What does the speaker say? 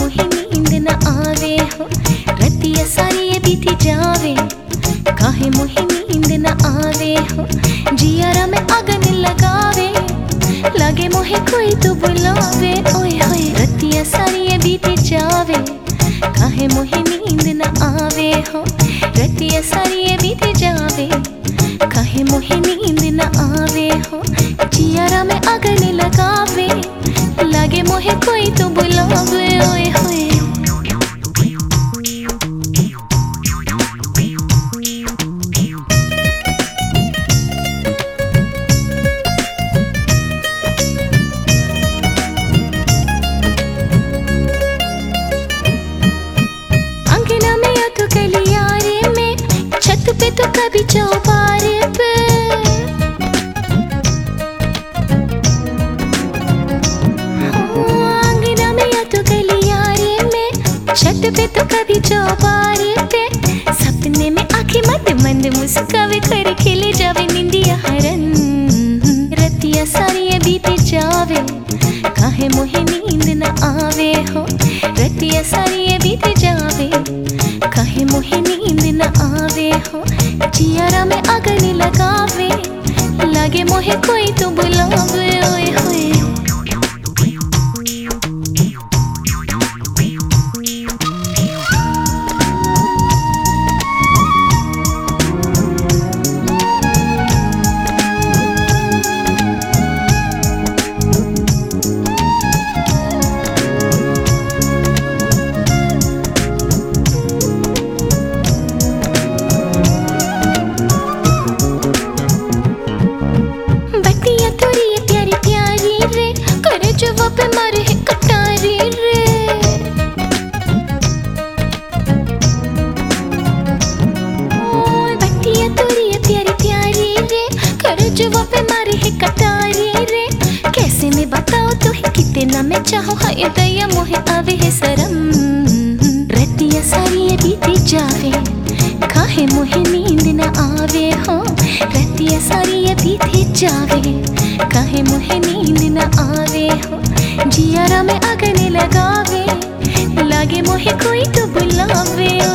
आवे, हो। रतिया सारी बीती जावे। काहे मोहे नींद न आवे, हो। जियारा में अगन लगावे। लगे मोहे कोई तो बुलावे। ओए होए रतिया सारी बीती जावे। काहे मोहे नींद न आवे, हो। रतिया सारी बीती जावे। काहे मोहे नींद न आवे, हो। जियारा में अगन लगावे। लगे मोहे कोई तो बुलावे ओए होए। तो गलियारे में, छत पे तो कभी चौबारे पे तो कभी चौबारे पे सपने में आँखें मंद मंद मुस्कावे कर खिले जावे निंदिया हरन। रतिया सारी बीते जावे, काहे मोहे नींद न आवे हो? रतिया सारी बीते जावे, काहे मोहे नींद न आवे हो? जियारा में अगन लगावे, लगे मोहे कोई तो रे, करे जवाब मारे है कटारी रे। बतिया थोड़ी प्यारी प्यारी रे, करे जवाब मारे है कटारी रे। कैसे मैं बताऊँ तो ही कितना मैं चाहूँ? हाय दया मोहे आवे है शरम। रतिया सारी बीती जावे, काहे मोहे नींद न आवे हो? रतिया सारी बीती जावे। काहे मुहे नींद न आवे, हो। जियारा में अगन लगावे, लागे मुहे कोई तो बुलावे होए